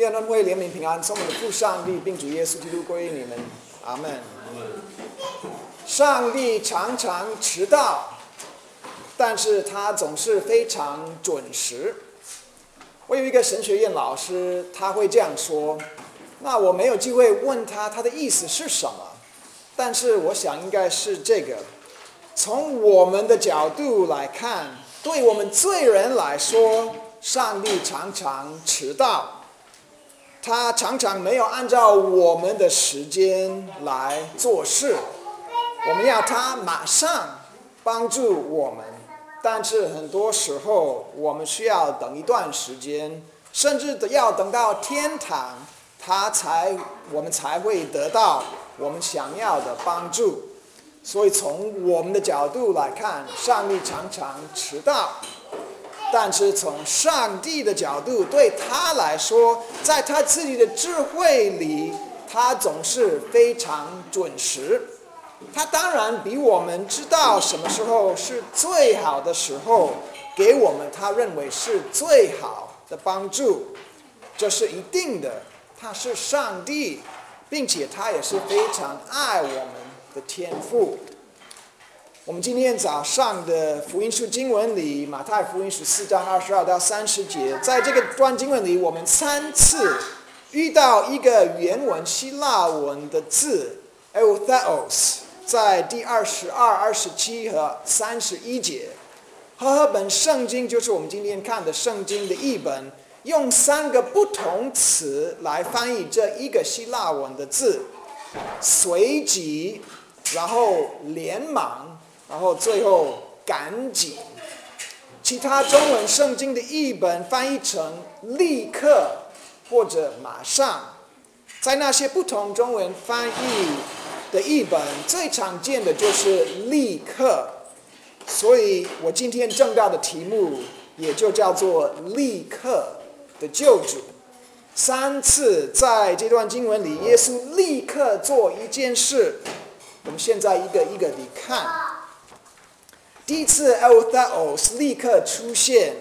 愿恩惠、怜悯、平安，从我们的父上帝，并主耶稣基督归于你们。阿门。上帝常常迟到，但是他总是非常准时。我有一个神学院老师，他会这样说。那我没有机会问他他的意思是什么，但是我想应该是这个：从我们的角度来看，对我们罪人来说，上帝常常迟到，他常常没有按照我们的时间来做事。我们要他马上帮助我们，但是很多时候我们需要等一段时间，甚至要等到天堂，他才我们才会得到我们想要的帮助。所以从我们的角度来看，上帝常常迟到，但是从上帝的角度，对他来说，在他自己的智慧里，他总是非常准时。他当然比我们知道什么时候是最好的时候，给我们他认为是最好的帮助，这是一定的。他是上帝，并且他也是非常爱我们的天赋。我们今天早上的福音书经文里，马太福音十四章二十二到三十节，在这个段经文里，我们三次遇到一个原文希腊文的字 “eltheos”。在第二十二、二十七和三十一节，和合本圣经就是我们今天看的圣经的译本，用三个不同词来翻译这一个希腊文的字：随即，然后连忙，然后最后赶紧。其他中文圣经的译本翻译成立刻或者马上，在那些不同中文翻译。的译本最常见的就是立刻，所以我今天正道的题目也就叫做立刻的救主。三次在这段经文里，耶稣立刻做一件事。我们现在一个一个地看。第一次 “elthos” 立刻出现，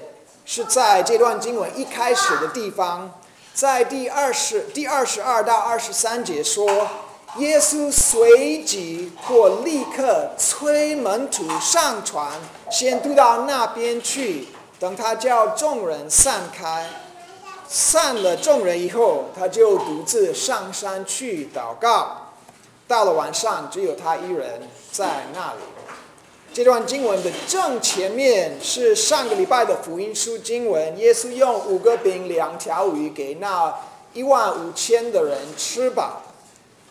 是在这段经文一开始的地方，在第二十第二十二到二十三节说。耶稣随即或立刻催门徒上船，先渡到那边去。等他叫众人散开，散了众人以后，他就独自上山去祷告。到了晚上，只有他一人在那里。这段经文的正前面是上个礼拜的福音书经文，耶稣用五个饼两条鱼给那一万五千的人吃饱。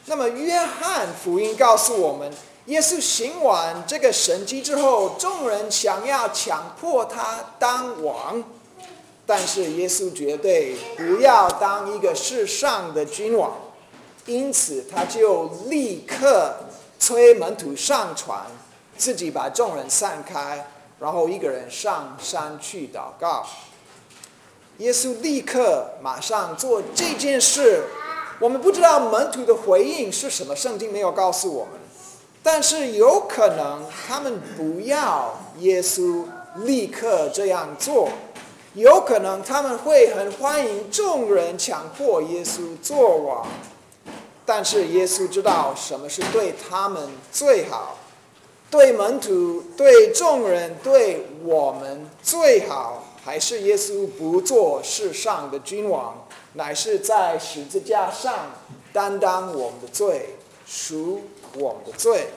那么，约翰福音告诉我们，耶稣行完这个神迹之后，众人想要强迫他当王，但是耶稣绝对不要当一个世上的君王，因此他就立刻催门徒上船，自己把众人散开，然后一个人上山去祷告。耶稣立刻马上做这件事。我们不知道门徒的回应是什么，圣经没有告诉我们。但是有可能他们不要耶稣立刻这样做，有可能他们会很欢迎众人强迫耶稣做王。但是耶稣知道什么是对他们最好，对门徒、对众人、对我们最好，还是耶稣不做世上的君王。乃是在十字架上担当我们的罪，赎我们的罪。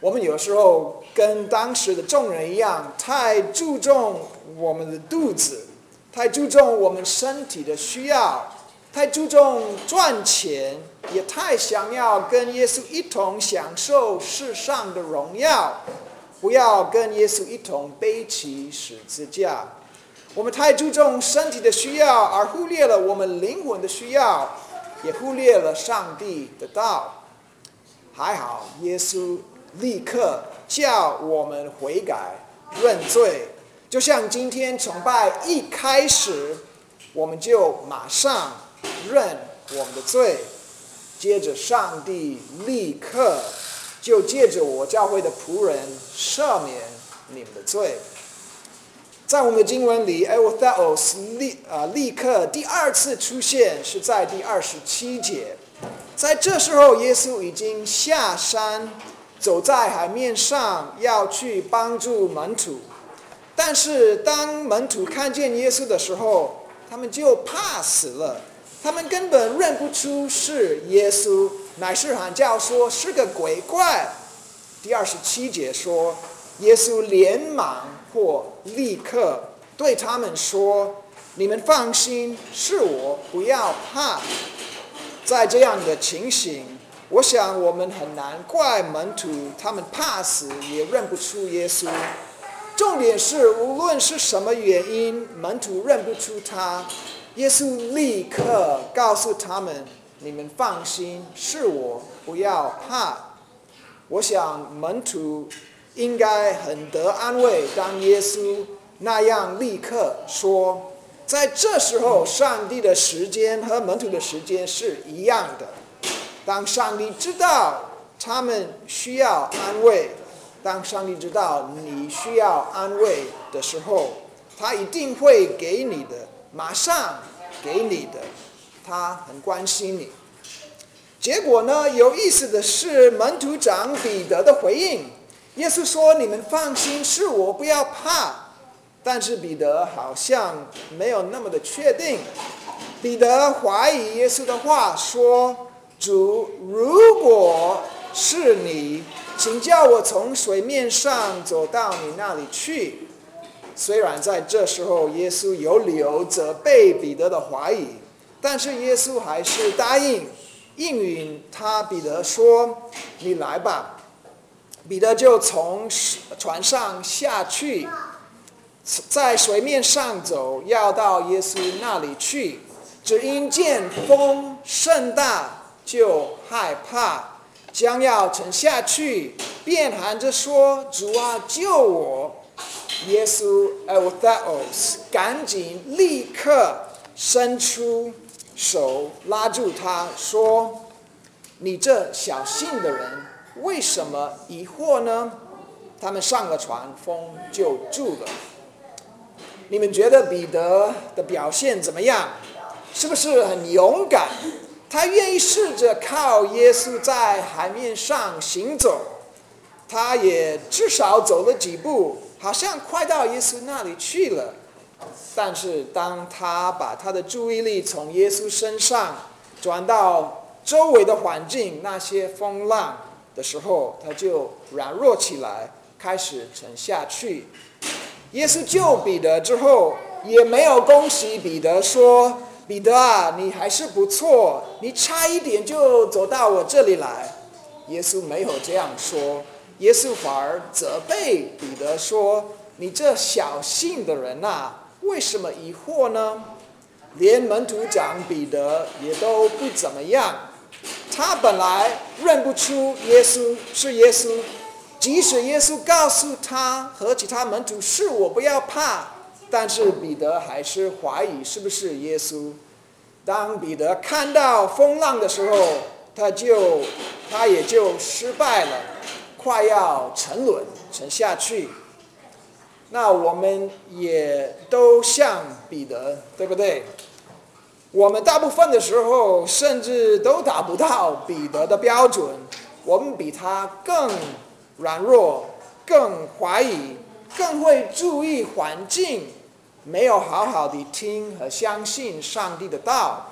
我们有时候跟当时的众人一样，太注重我们的肚子，太注重我们身体的需要，太注重赚钱，也太想要跟耶稣一同享受世上的荣耀，不要跟耶稣一同背起十字架。我们太注重身体的需要，而忽略了我们灵魂的需要，也忽略了上帝的道。还好，耶稣立刻叫我们悔改认罪，就像今天崇拜一开始，我们就马上认我们的罪，接着上帝立刻就借着我教会的仆人赦免你们的罪。在我们的经文里 e l t h o s 立啊立刻第二次出现是在第二十七节，在这时候，耶稣已经下山，走在海面上，要去帮助门徒。但是当门徒看见耶稣的时候，他们就怕死了，他们根本认不出是耶稣，乃是喊叫说是个鬼怪。第二十七节说，耶稣连忙。或立刻对他们说：“你们放心，是我，不要怕。”在这样的情形，我想我们很难怪门徒，他们怕死也认不出耶稣。重点是，无论是什么原因，门徒认不出他，耶稣立刻告诉他们：“你们放心，是我，不要怕。”我想门徒。应该很得安慰。当耶稣那样立刻说，在这时候，上帝的时间和门徒的时间是一样的。当上帝知道他们需要安慰，当上帝知道你需要安慰的时候，他一定会给你的，马上给你的。他很关心你。结果呢？有意思的是，门徒长彼得的回应。耶稣说：“你们放心，是我，不要怕。”但是彼得好像没有那么的确定。彼得怀疑耶稣的话，说：“主，如果是你，请叫我从水面上走到你那里去。”虽然在这时候，耶稣有理由责备彼得的怀疑，但是耶稣还是答应应允他。彼得说：“你来吧。”彼得就从船上下去，在水面上走，要到耶稣那里去。只因见风甚大，就害怕，将要沉下去，便喊着说：“主啊，救我！”耶稣 e t h o s 赶紧立刻伸出手拉住他，说：“你这小信的人。”为什么疑惑呢？他们上了船，风就住了。你们觉得彼得的表现怎么样？是不是很勇敢？他愿意试着靠耶稣在海面上行走。他也至少走了几步，好像快到耶稣那里去了。但是当他把他的注意力从耶稣身上转到周围的环境，那些风浪。的时候，他就软弱起来，开始沉下去。耶稣救彼得之后，也没有恭喜彼得说：“彼得啊，你还是不错，你差一点就走到我这里来。”耶稣没有这样说，耶稣反而责备彼得说：“你这小信的人呐，为什么疑惑呢？连门徒长彼得也都不怎么样。”他本来认不出耶稣是耶稣，即使耶稣告诉他和其他门徒是我不要怕，但是彼得还是怀疑是不是耶稣。当彼得看到风浪的时候，他就他也就失败了，快要沉沦沉下去。那我们也都像彼得，对不对？我们大部分的时候，甚至都达不到彼得的标准。我们比他更软弱，更怀疑，更会注意环境，没有好好的听和相信上帝的道。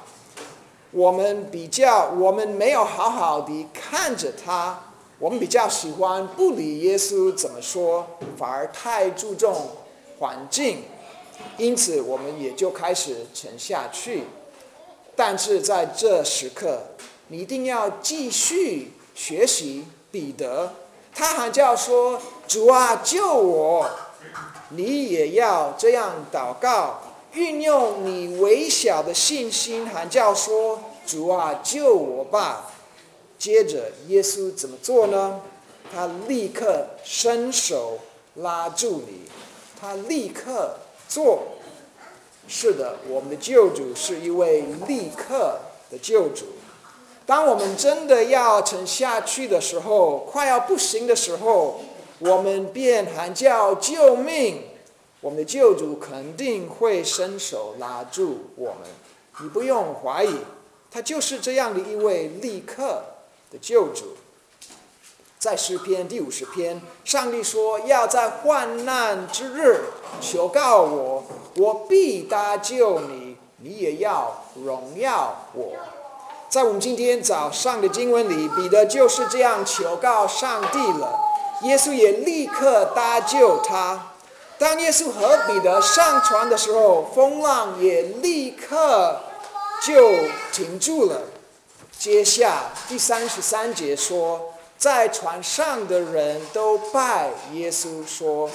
我们比较，我们没有好好的看着他。我们比较喜欢不理耶稣怎么说，反而太注重环境，因此我们也就开始沉下去。但是在这时刻，你一定要继续学习彼得。他喊叫说：“主啊，救我！”你也要这样祷告，运用你微小的信心喊叫说：“主啊，救我吧！”接着，耶稣怎么做呢？他立刻伸手拉住你，他立刻做。是的，我们的救主是一位立刻的救主。当我们真的要沉下去的时候，快要不行的时候，我们便喊叫救命。我们的救主肯定会伸手拉住我们。你不用怀疑，他就是这样的一位立刻的救主。在诗篇第五十篇，上帝说要在患难之日求告我，我必搭救你，你也要荣耀我。在我们今天早上的经文里，彼得就是这样求告上帝了，耶稣也立刻搭救他。当耶稣和彼得上船的时候，风浪也立刻就停住了。接下第三十三节说，在船上的人都拜耶稣，说：“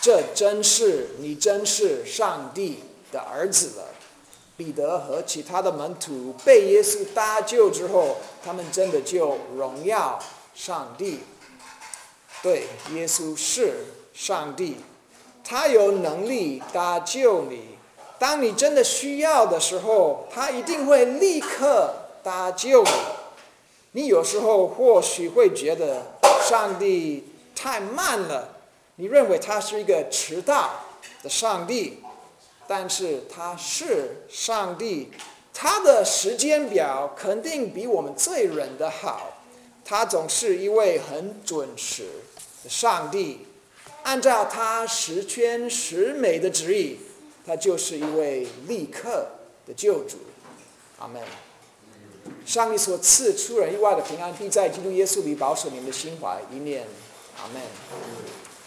这真是你，真是上帝的儿子了。”彼得和其他的门徒被耶稣搭救之后，他们真的就荣耀上帝。对，耶稣是上帝，他有能力搭救你。当你真的需要的时候，他一定会立刻搭救你。你有时候或许会觉得上帝太慢了，你认为他是一个迟到的上帝。但是他是上帝，他的时间表肯定比我们罪人的好。他总是一位很准时的上帝，按照他十全十美的旨意，他就是一位立刻的救主。阿门。上帝所赐出人意外的平安，必在基督耶稣里保守你们的心怀一念。阿门。